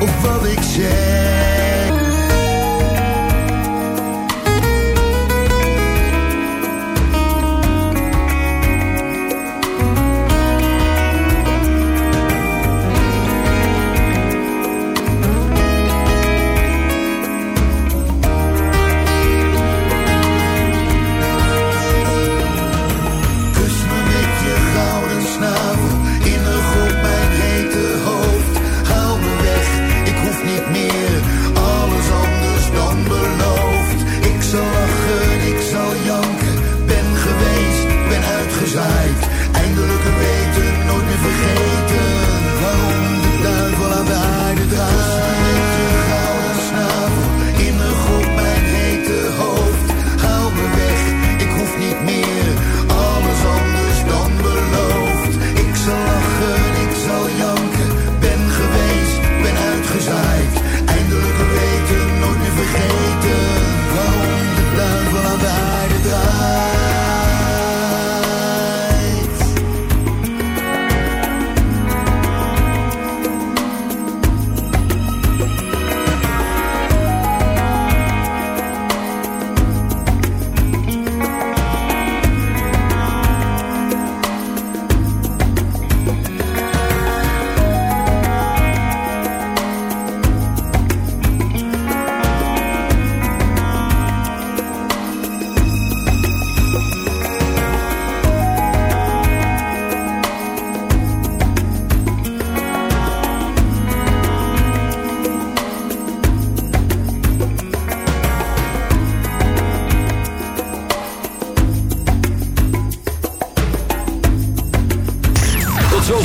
of wat ik zeg.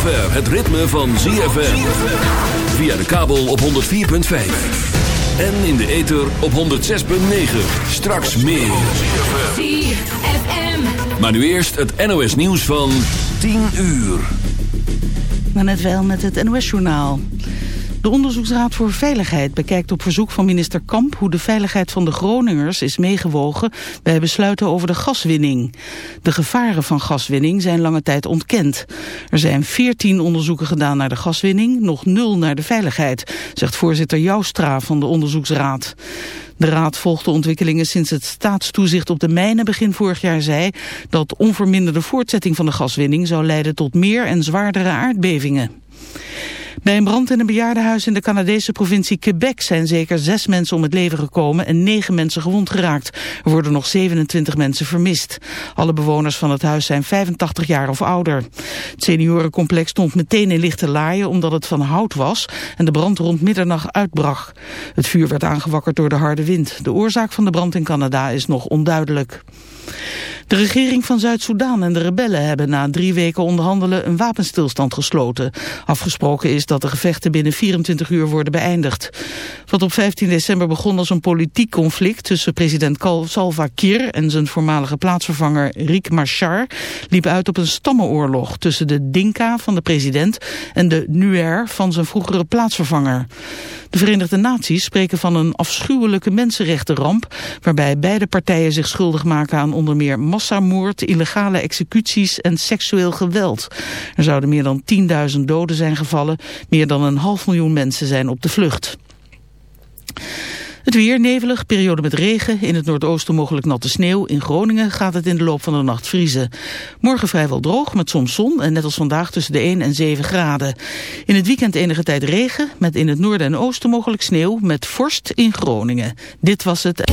Zover het ritme van ZFM. Via de kabel op 104.5. En in de ether op 106.9. Straks meer. ZFM. Maar nu eerst het NOS nieuws van 10 uur. Maar net wel met het NOS-journaal. De Onderzoeksraad voor Veiligheid bekijkt op verzoek van minister Kamp... hoe de veiligheid van de Groningers is meegewogen bij besluiten over de gaswinning. De gevaren van gaswinning zijn lange tijd ontkend. Er zijn 14 onderzoeken gedaan naar de gaswinning, nog nul naar de veiligheid... zegt voorzitter Joustra van de Onderzoeksraad. De raad volgt de ontwikkelingen sinds het staatstoezicht op de mijnen begin vorig jaar zei... dat onverminderde voortzetting van de gaswinning zou leiden tot meer en zwaardere aardbevingen. Bij een brand in een bejaardenhuis in de Canadese provincie Quebec zijn zeker zes mensen om het leven gekomen en negen mensen gewond geraakt. Er worden nog 27 mensen vermist. Alle bewoners van het huis zijn 85 jaar of ouder. Het seniorencomplex stond meteen in lichte laaien omdat het van hout was en de brand rond middernacht uitbrak. Het vuur werd aangewakkerd door de harde wind. De oorzaak van de brand in Canada is nog onduidelijk. De regering van Zuid-Soedan en de rebellen hebben na drie weken onderhandelen een wapenstilstand gesloten. Afgesproken is dat de gevechten binnen 24 uur worden beëindigd. Wat op 15 december begon als een politiek conflict tussen president Salva Kiir en zijn voormalige plaatsvervanger Riek Machar liep uit op een stammenoorlog tussen de Dinka van de president en de Nuer van zijn vroegere plaatsvervanger. De Verenigde Naties spreken van een afschuwelijke mensenrechtenramp waarbij beide partijen zich schuldig maken aan onder meer massamoord, illegale executies en seksueel geweld. Er zouden meer dan 10.000 doden zijn gevallen, meer dan een half miljoen mensen zijn op de vlucht. Het weer nevelig, periode met regen. In het noordoosten mogelijk natte sneeuw. In Groningen gaat het in de loop van de nacht vriezen. Morgen vrijwel droog met soms zon en net als vandaag tussen de 1 en 7 graden. In het weekend enige tijd regen met in het noorden en oosten mogelijk sneeuw met vorst in Groningen. Dit was het...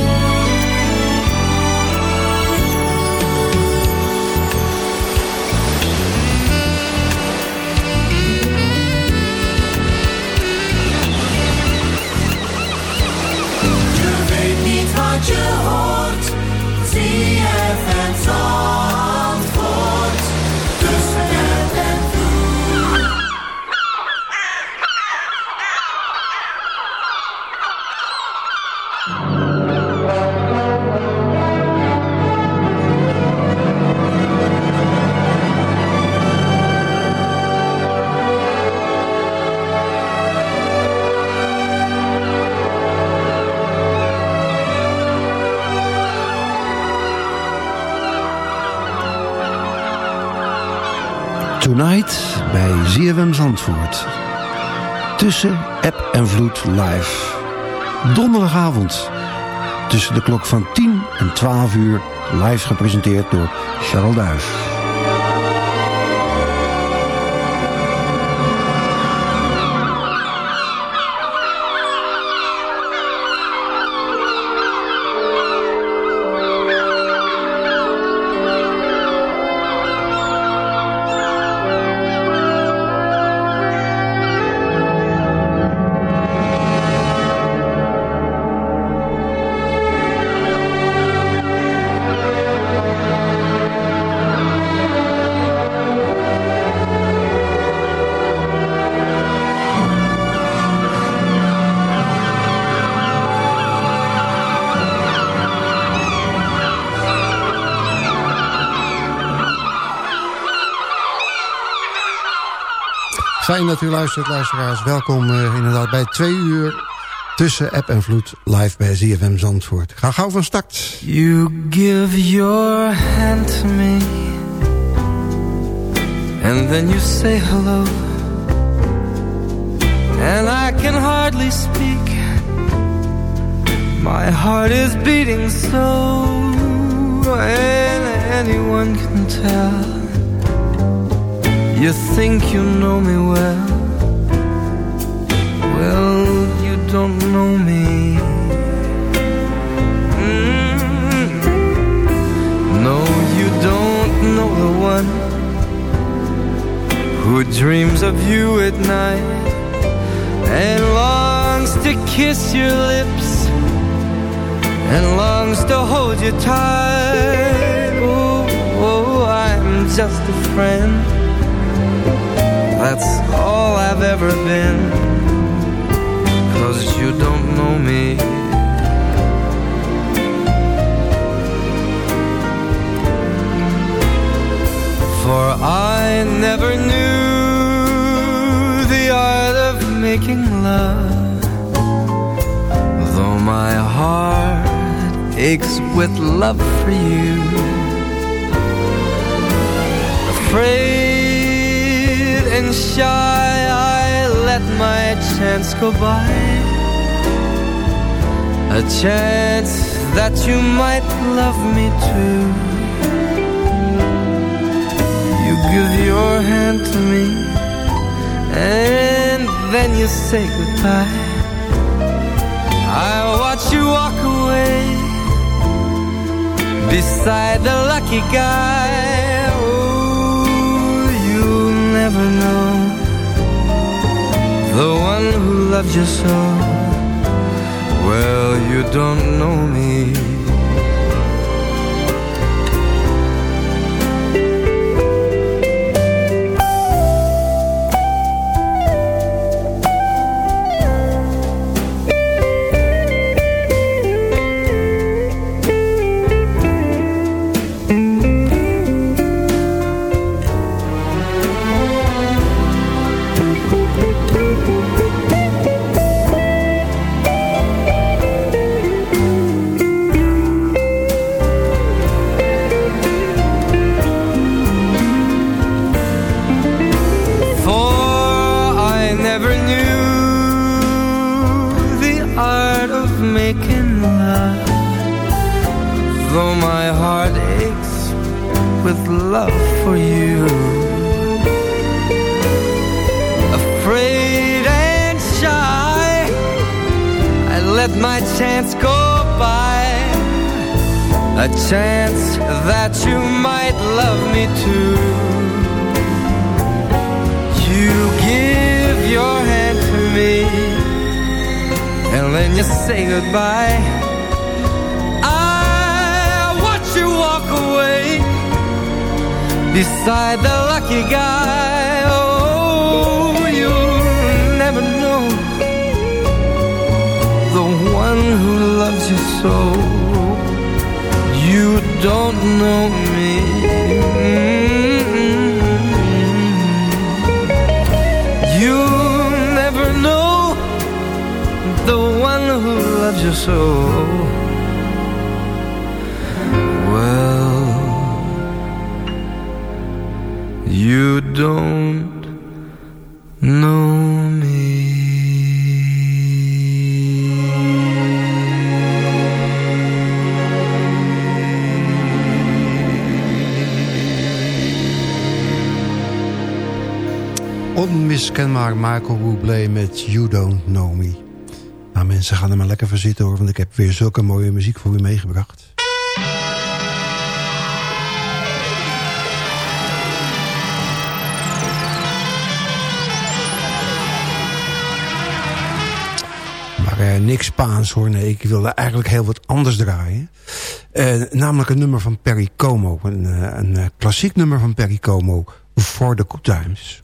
Zandvoort. Tussen App en Vloed live. Donderdagavond. Tussen de klok van 10 en 12 uur. Live gepresenteerd door Charles Duif. Fijn dat u luistert, luisteraars. Welkom uh, inderdaad bij twee uur tussen app en vloed live bij ZFM Zandvoort. Ga gauw van start. You give your hand to me And then you say hello And I can hardly speak My heart is beating so And anyone can tell You think you know me well. Well, you don't know me. Mm. No, you don't know the one Who dreams of you at night And longs to kiss your lips And longs to hold you tight. Oh, oh I'm just a friend that's all I've ever been. Cause you don't know me. For I never knew the art of making love. Though my heart aches with love for you. Afraid shy I let my chance go by. A chance that you might love me too. You give your hand to me And then you say goodbye. I watch you walk away Beside the lucky guy never know. The one who loves you so Well, you don't know me say goodbye. I watch you walk away Beside the lucky guy. Oh, you'll never know The one who loves you so. You don't know your soul Well You don't know me Onmiskenbaar Michael Bublé met You Don't Know Me. Mensen, gaan er maar lekker voor zitten hoor, want ik heb weer zulke mooie muziek voor u meegebracht. Maar eh, niks Spaans hoor, nee, ik wilde eigenlijk heel wat anders draaien. Eh, namelijk een nummer van Perry Como, een, eh, een uh, klassiek nummer van Perry Como, For the Good Times.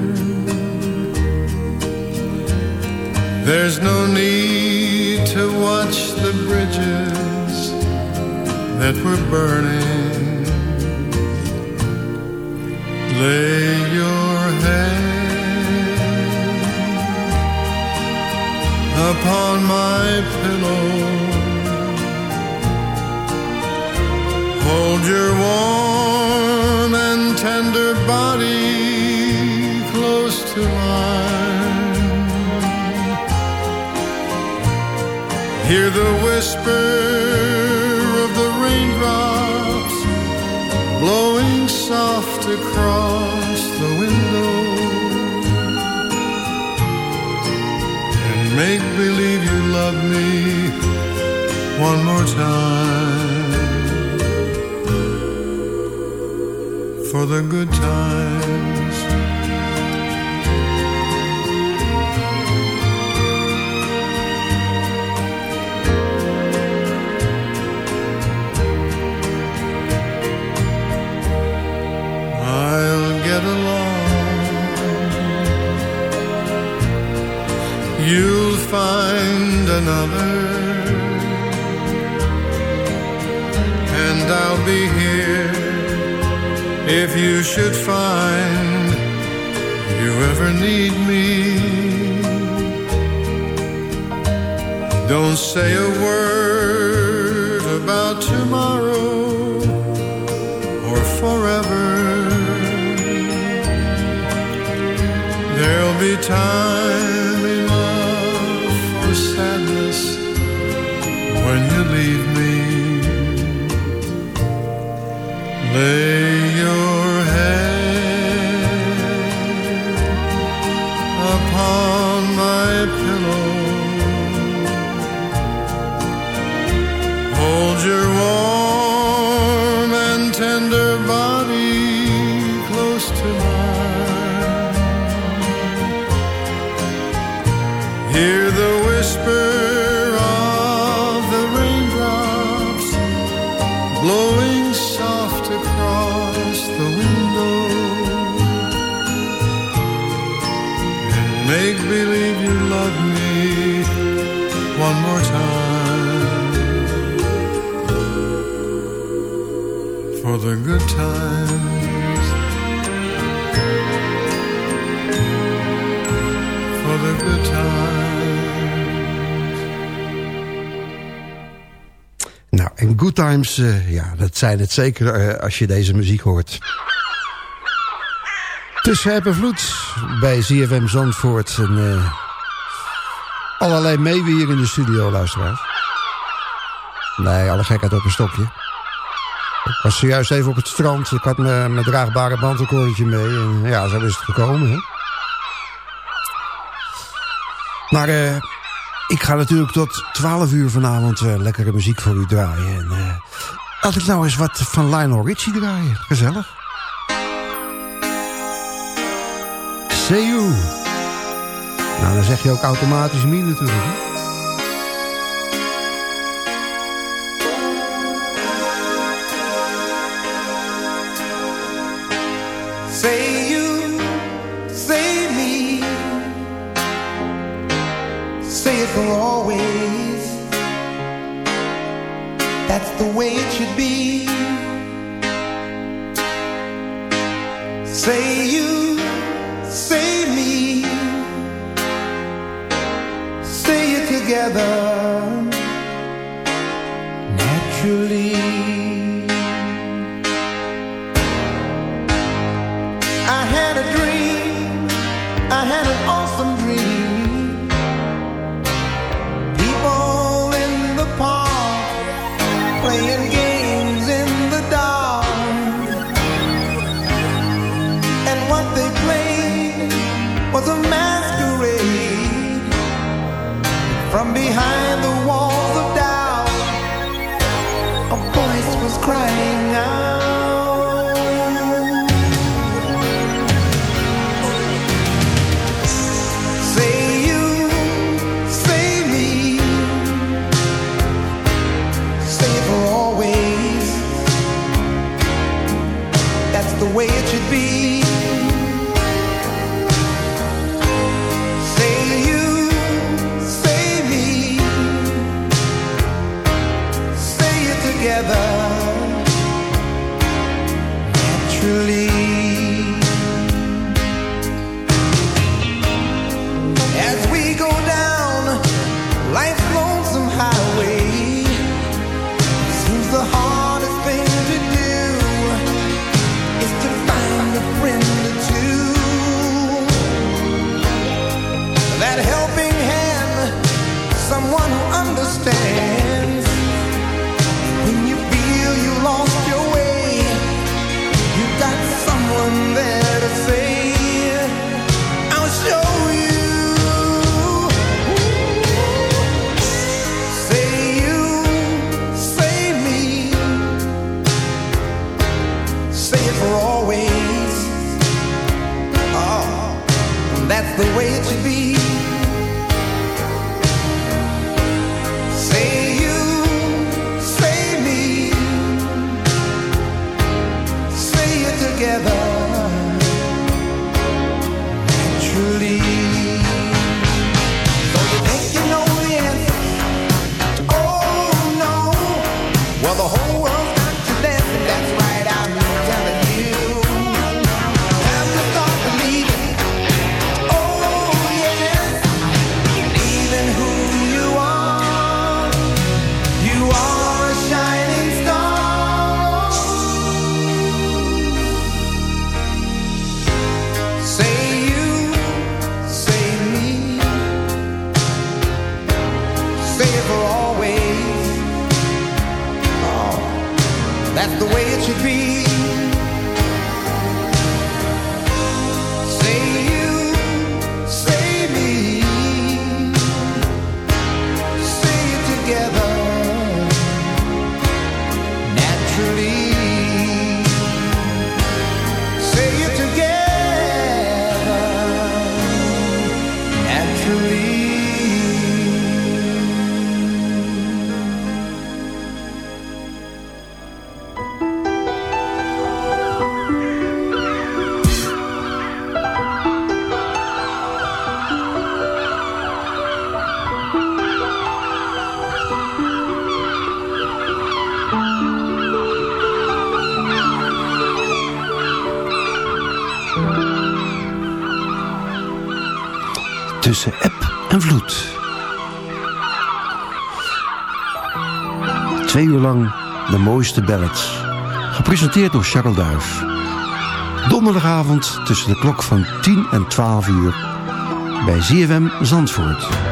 There's no need to watch the bridges that were burning. Lay your head upon my pillow. Hold your warm and tender body close to mine. Hear the whisper of the raindrops blowing soft across the window. And make believe you love me one more time. For the good times. You'll find another, and I'll be here if you should find you ever need me. Don't say a word about tomorrow or forever. There'll be time eh, ja, dat zijn het zeker eh, als je deze muziek hoort. Tussen Heb en Vloed bij ZFM Zandvoort. En, eh, allerlei meewier hier in de studio, luisteraars. Nee, alle gekheid op een stokje. Ik was zojuist even op het strand. Ik had mijn draagbare bandrecordertje mee. En ja, zo is het gekomen, hè. Maar ik ga natuurlijk tot 12 uur vanavond lekkere muziek voor u draaien. En laat ik nou eens wat van Lionel Richie draaien. Gezellig. See you. Nou, dan zeg je ook automatisch me natuurlijk. Hè? tussen eb en vloed. Twee uur lang de mooiste ballads. Gepresenteerd door Charles Duif. Donderdagavond tussen de klok van 10 en 12 uur bij ZFM Zandvoort.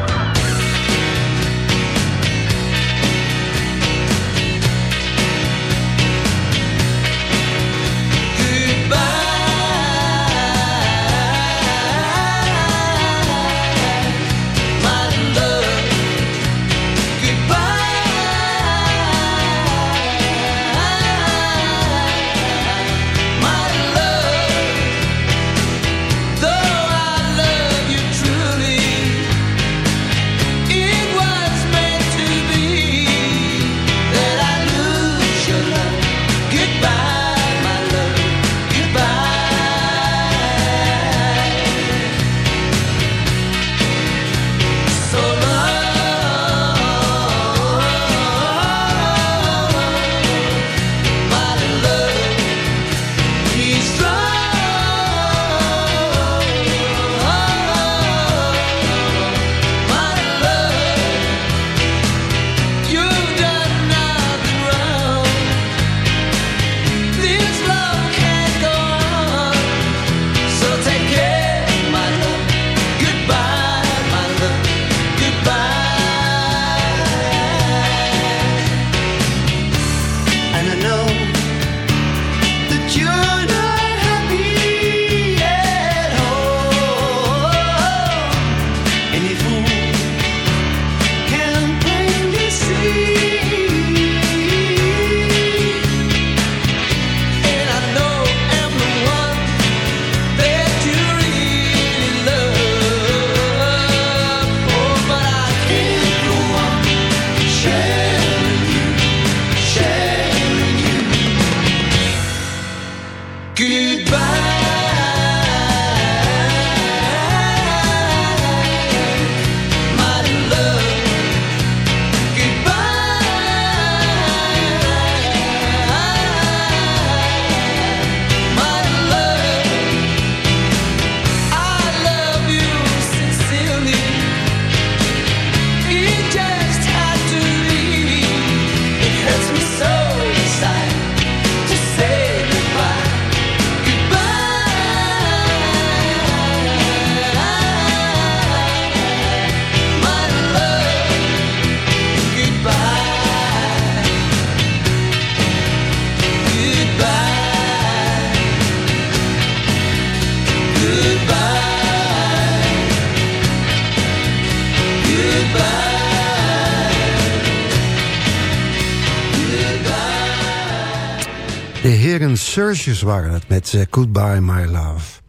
Surges waren het met uh, Goodbye My Love.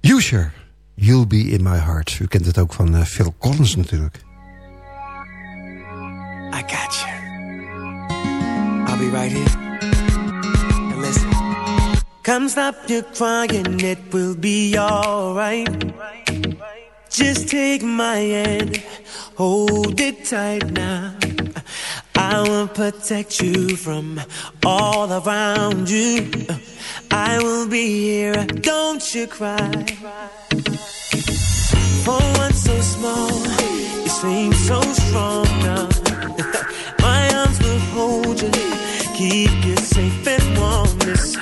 Usher, You'll Be In My Heart. U kent het ook van uh, Phil Collins natuurlijk. I got you. I'll be right here. And listen. Come stop your crying, it will be alright. Just take my hand, hold it tight now. I will protect you from all around you. I will be here, don't you cry. For one so small, you seem so strong now. My arms will hold you, keep you safe and warm. This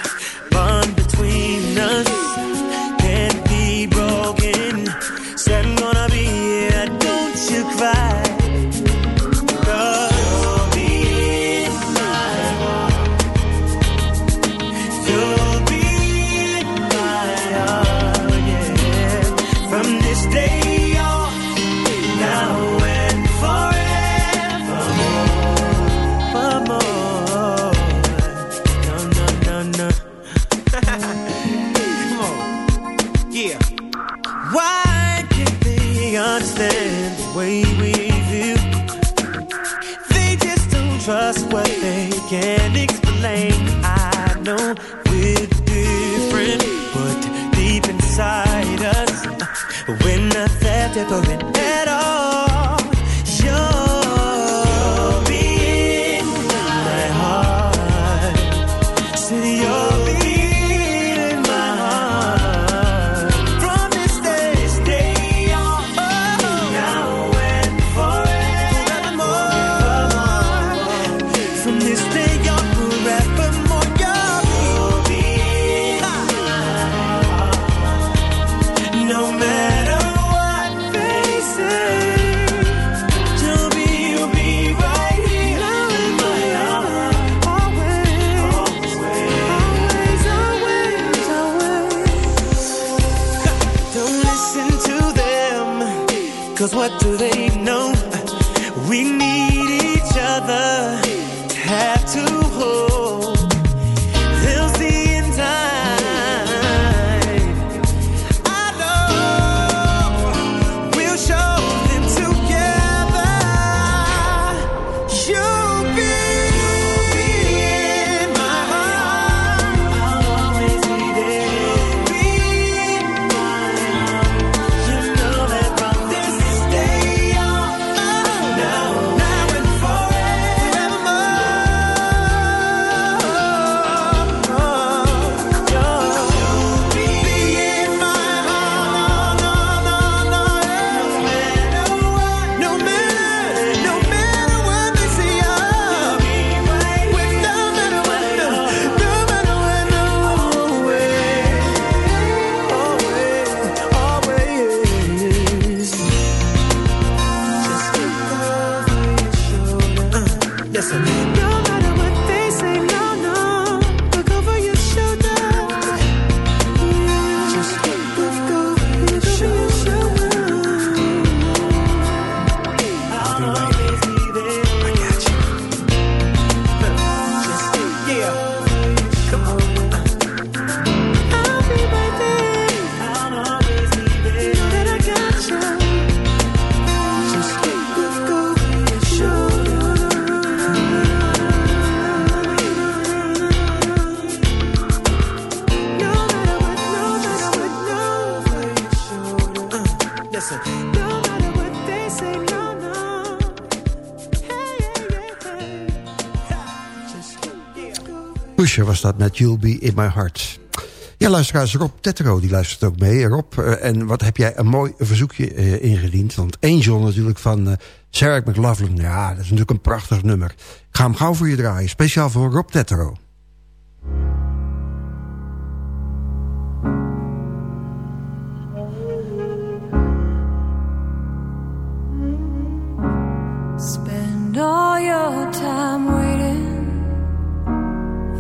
can't explain. I know we're different, but deep inside us, we're not that different was dat met You'll Be In My Heart. Ja, luisteraars, Rob Tetro, die luistert ook mee. Rob, uh, en wat heb jij een mooi verzoekje uh, ingediend. Want Angel natuurlijk van uh, Sarah McLaughlin. Ja, dat is natuurlijk een prachtig nummer. Ik ga hem gauw voor je draaien. Speciaal voor Rob Tetro. Spend all your time waiting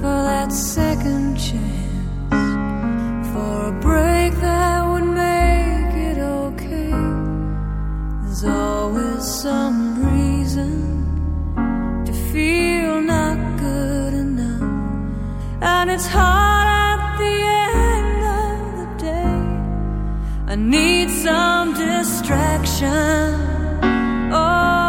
for that second chance, for a break that would make it okay. There's always some reason to feel not good enough, and it's hard at the end of the day. I need some distraction. Sarah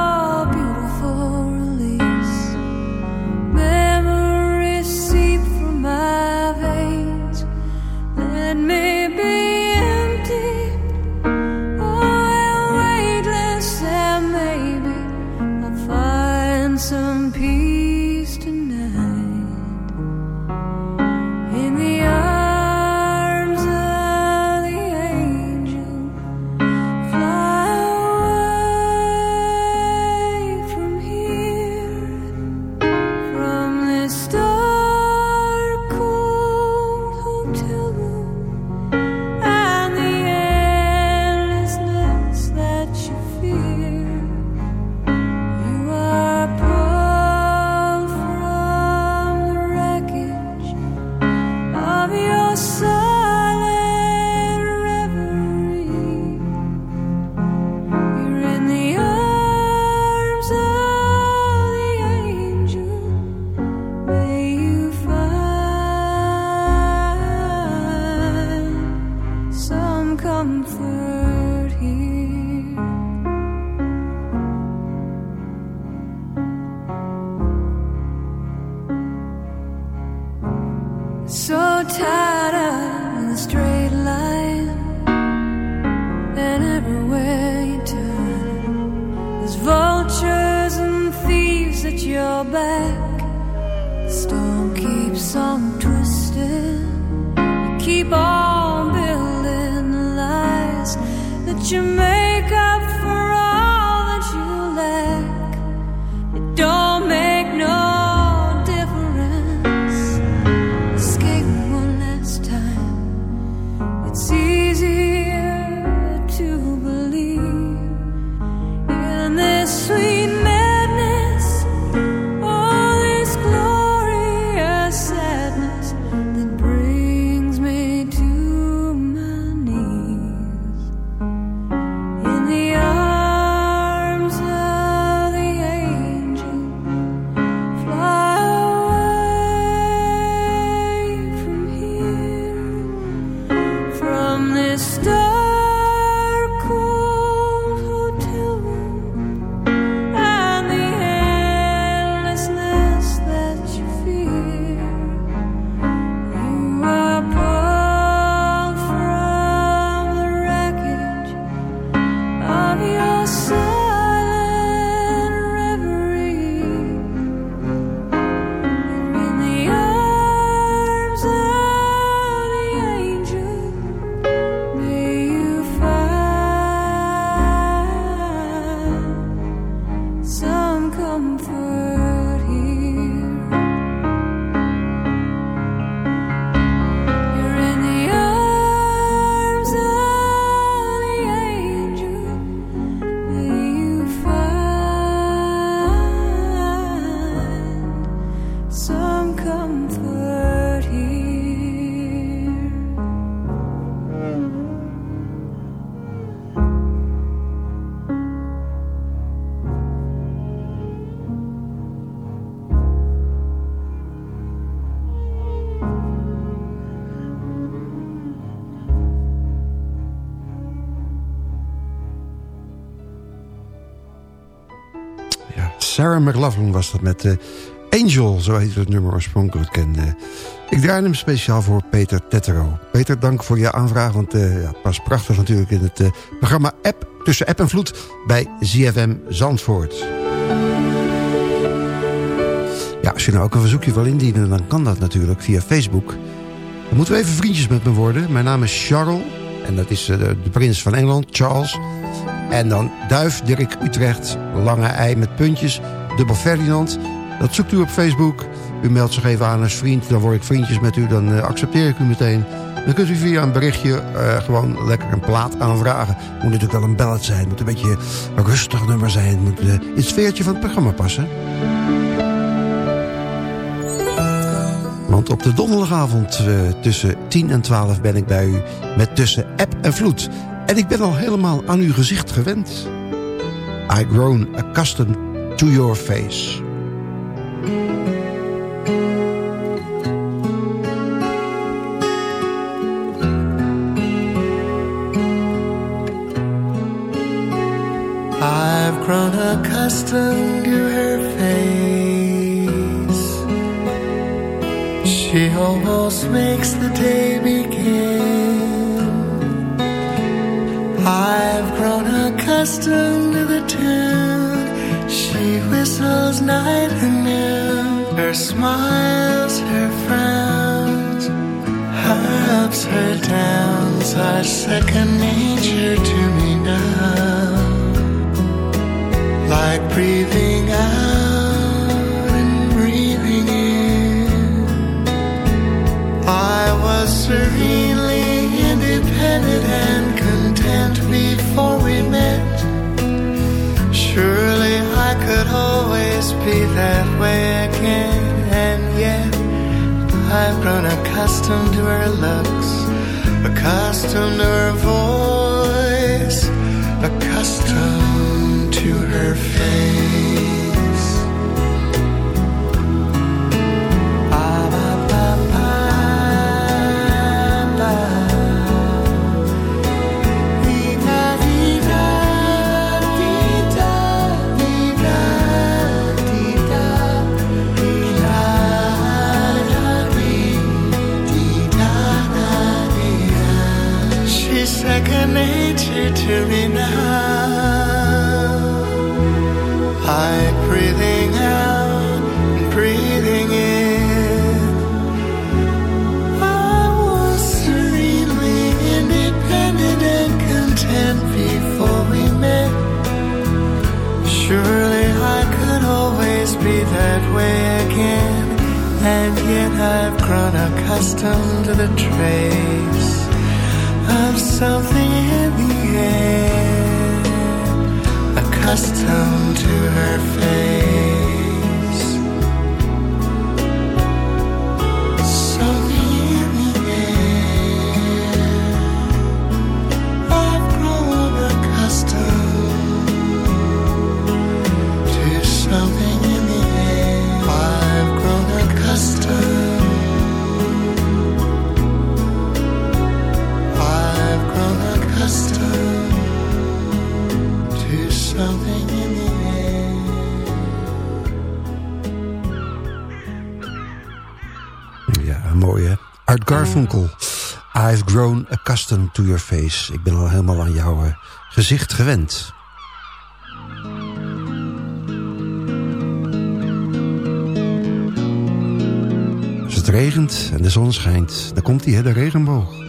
McLaughlin was dat met uh, Angel, zo heet het nummer oorspronkelijk. En, uh, ik draai hem speciaal voor Peter Tettero. Peter, dank voor je aanvraag, want uh, ja, het was prachtig natuurlijk in het programma App, tussen App en Vloed bij ZFM Zandvoort. Ja, als je nou ook een verzoekje wil indienen, dan kan dat natuurlijk via Facebook. Dan moeten we even vriendjes met me worden. Mijn naam is Charles en dat is de prins van Engeland, Charles... En dan Duif, Dirk, Utrecht, Lange Ei met puntjes, dubbel Ferdinand. Dat zoekt u op Facebook. U meldt zich even aan als vriend, dan word ik vriendjes met u, dan uh, accepteer ik u meteen. Dan kunt u via een berichtje uh, gewoon lekker een plaat aanvragen. Moet natuurlijk wel een ballet zijn, moet een beetje een rustig nummer zijn. Moet uh, in het sfeertje van het programma passen. Want op de donderdagavond tussen 10 en 12 ben ik bij u met tussen app en vloed. En ik ben al helemaal aan uw gezicht gewend. I grown accustomed to your face. I've grown accustomed to her face. She almost makes the day begin. I've grown accustomed to the tune she whistles night and noon. Her smiles, her frowns, her ups, her downs are second nature to me now like breathing out and breathing in. I was serenely independent and content before we met. Could always be that way again, and yet I've grown accustomed to her looks, accustomed to her voice, accustomed to her accustomed to your face. Ik ben al helemaal aan jouw eh, gezicht gewend. Als het regent en de zon schijnt, dan komt hè, de regenboog.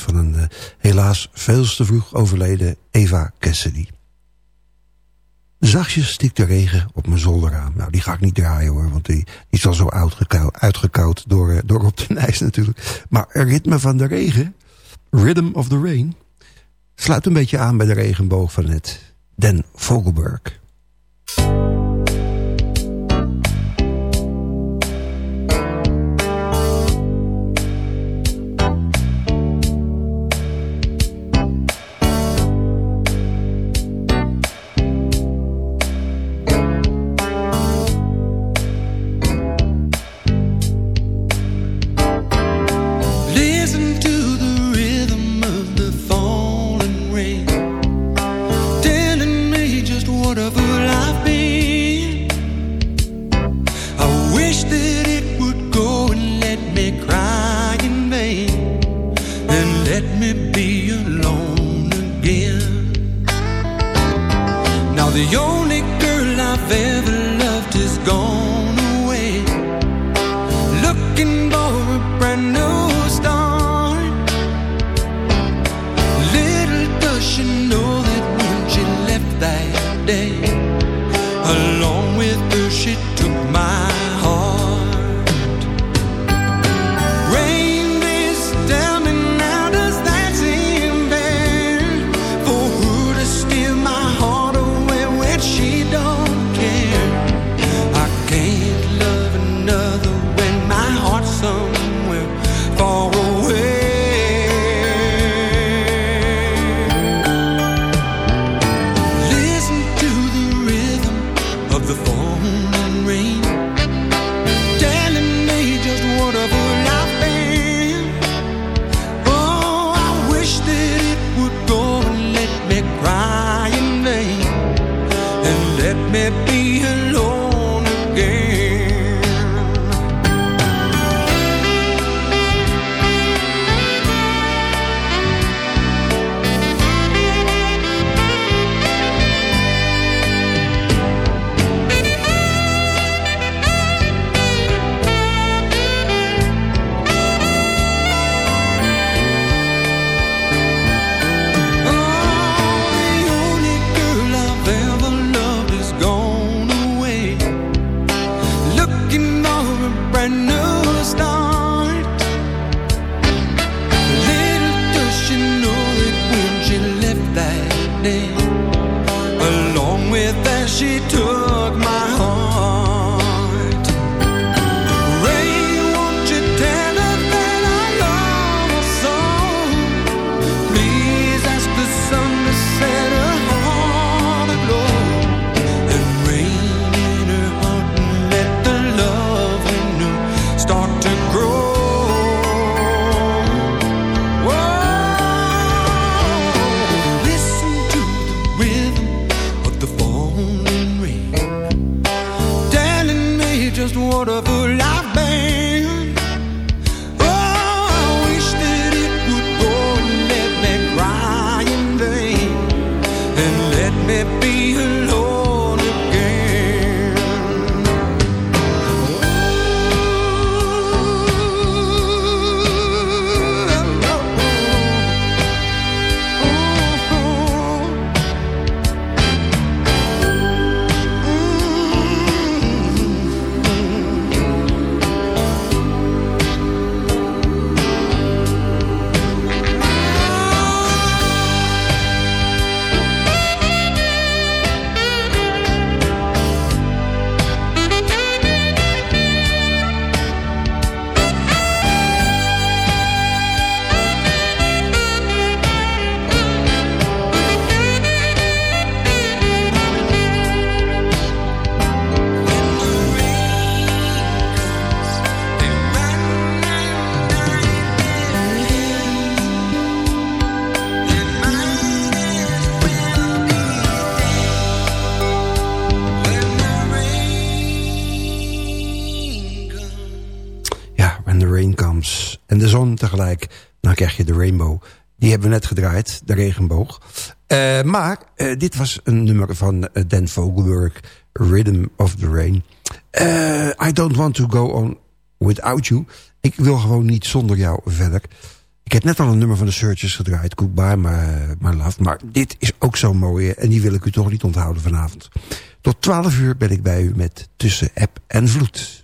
Van een uh, helaas veel te vroeg overleden Eva Cassidy. Zachtjes stikt de regen op mijn zolderraam. Nou, die ga ik niet draaien hoor, want die, is al zo uitgekoud door, uh, door op de Nijs natuurlijk. Maar het ritme van de regen, Rhythm of the Rain, sluit een beetje aan bij de regenboog van het Den Vogelberg. the only we net gedraaid, de regenboog. Uh, maar uh, dit was een nummer van uh, Dan Vogelberg, Rhythm of the Rain. I don't want to go on without you. Ik wil gewoon niet zonder jou verder. Ik heb net al een nummer van de Searchers gedraaid, Goodbye My, my Love. Maar dit is ook zo mooi en die wil ik u toch niet onthouden vanavond. Tot 12 uur ben ik bij u met Tussen App en Vloed.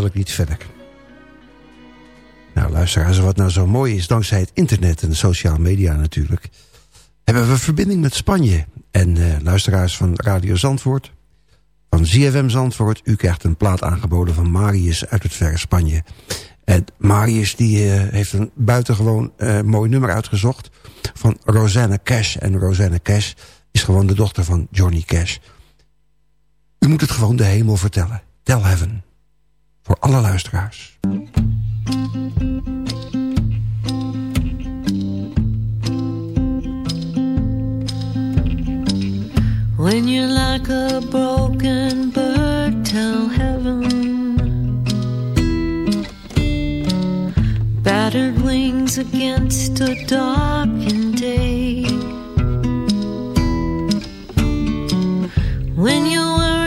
Wil ik niet verder. Nou luisteraars, wat nou zo mooi is, dankzij het internet en de sociale media natuurlijk... hebben we verbinding met Spanje. En uh, luisteraars van Radio Zandvoort, van ZFM Zandvoort... u krijgt een plaat aangeboden van Marius uit het verre Spanje. En Marius die, uh, heeft een buitengewoon uh, mooi nummer uitgezocht... van Rosanna Cash. En Rosanna Cash is gewoon de dochter van Johnny Cash. U moet het gewoon de hemel vertellen. Tell Heaven. Voor alle luisteraars. When you're like a broken bird, tell heaven. Battered wings against a darkened day. When your worries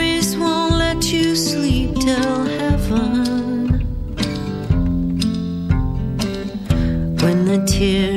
tears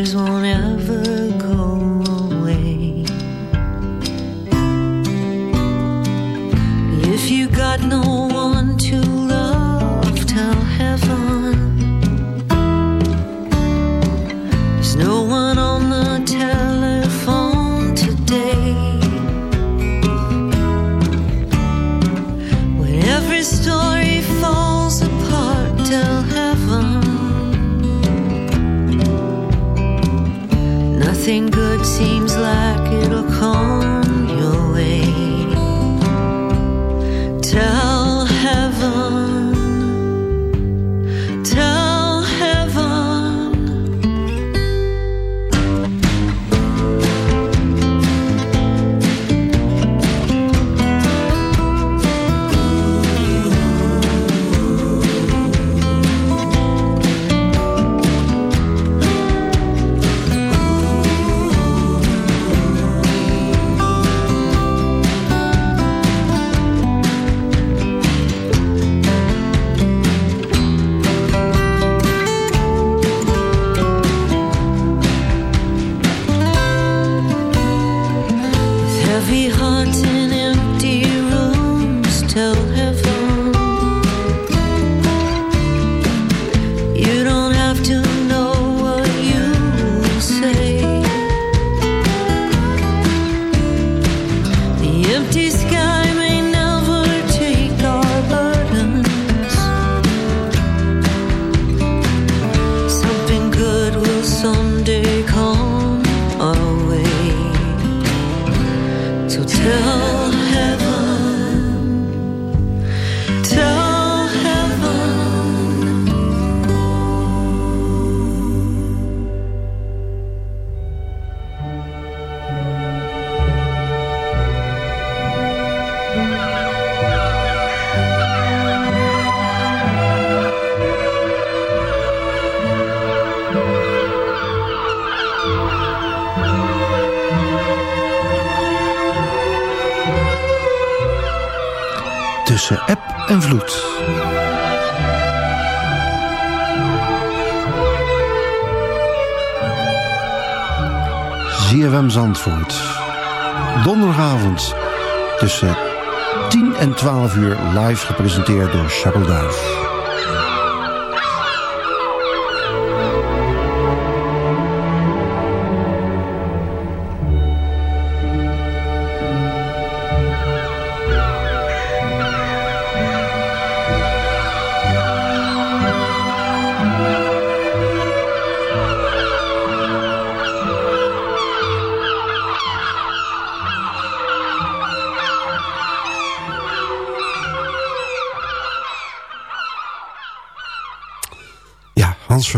mais representeerde door Charles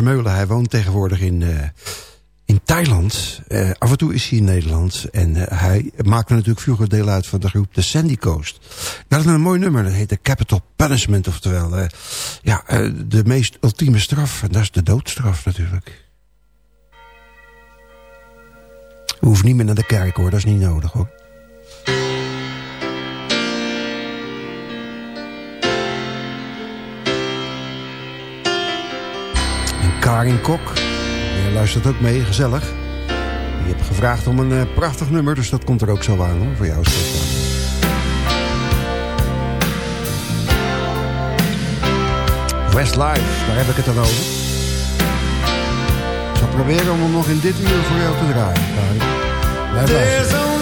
Vermeulen, hij woont tegenwoordig in, eh, in Thailand. Eh, af en toe is hij in Nederland. En eh, hij maakte natuurlijk vroeger deel uit van de groep The Sandy Coast. Dat is een mooi nummer, dat heet de Capital Punishment. Oftewel, ja, de meest ultieme straf. En dat is de doodstraf natuurlijk. Hoeft niet meer naar de kerk hoor, dat is niet nodig hoor. Karin Kok, die luistert ook mee, gezellig. Je hebt gevraagd om een eh, prachtig nummer, dus dat komt er ook zo aan hoor, voor jou Stefan. Westlife, daar heb ik het dan over. Ik zal proberen om hem nog in dit uur voor jou te draaien. Blijf luisteren.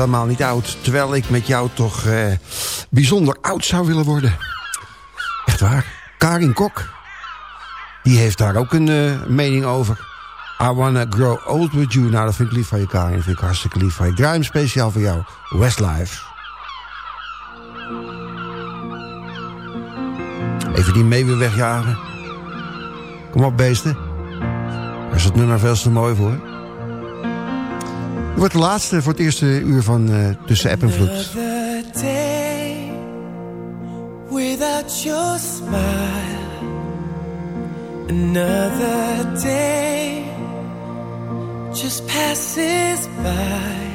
Helemaal niet oud. Terwijl ik met jou toch eh, bijzonder oud zou willen worden. Echt waar. Karin Kok. Die heeft daar ook een uh, mening over. I wanna grow old with you. Nou, dat vind ik lief van je, Karin. Vind ik hartstikke lief van je. Ik speciaal voor jou. Westlife. Even die mee weer wegjagen. Kom op, beesten. Daar is het nummer veel te mooi voor. Het wordt de laatste voor het eerste uur van uh, Tussen App en Vloed. Day without your smile. Another day just passes by.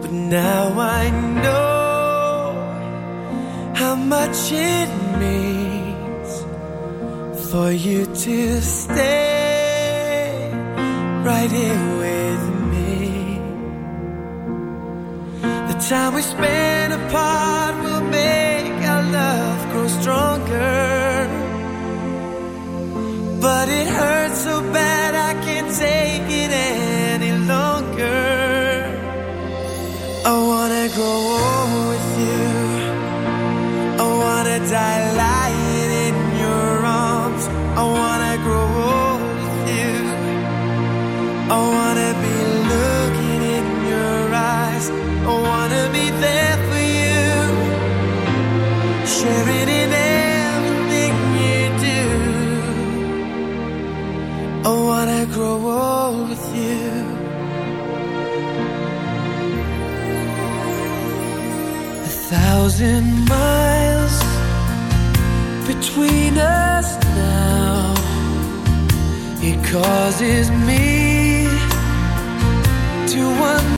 But now I know how much it means for you to stay right here time we spend apart will make our love grow stronger. But it hurts thousand miles between us now. It causes me.